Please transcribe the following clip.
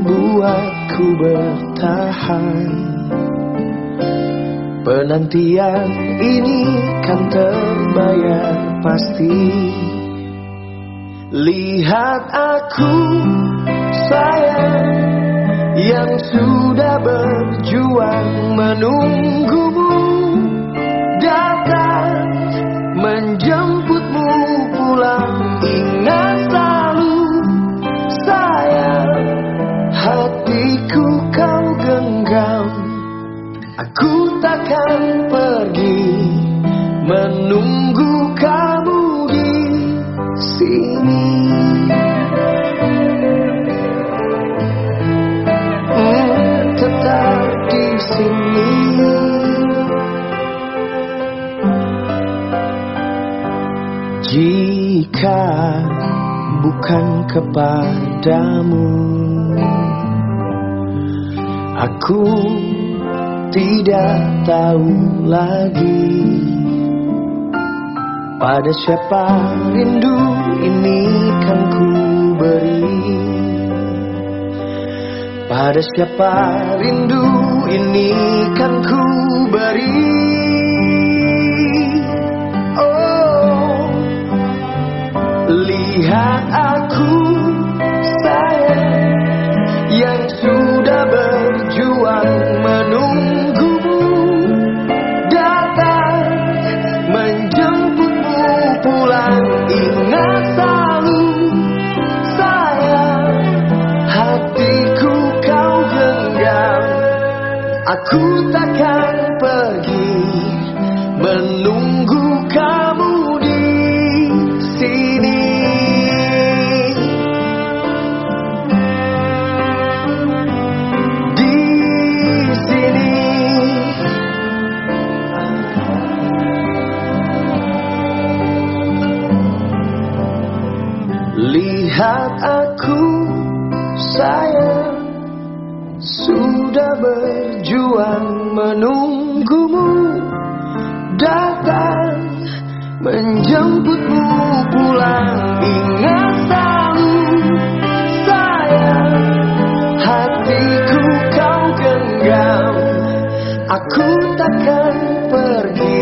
membuatku bertahan. Penantian ini kan terbayar pasti. Lihat aku sayang Yang sudah berjuang menunggumu Aku takkan pergi menunggu kamu di sini. Hmm, tetap di sini. Jika bukan kepadamu, aku tidak tahu lagi pada siapa rindu ini kan ku beri. Pada siapa rindu ini kan ku beri. Oh lihat aku aku takkan pergi menunggu kamu di sini. Di sini. Lihat aku sayang sudah berjuang menunggumu datang menjemputmu pulang ingat selalu sayang. Hatiku kau genggam aku takkan pergi